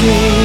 see.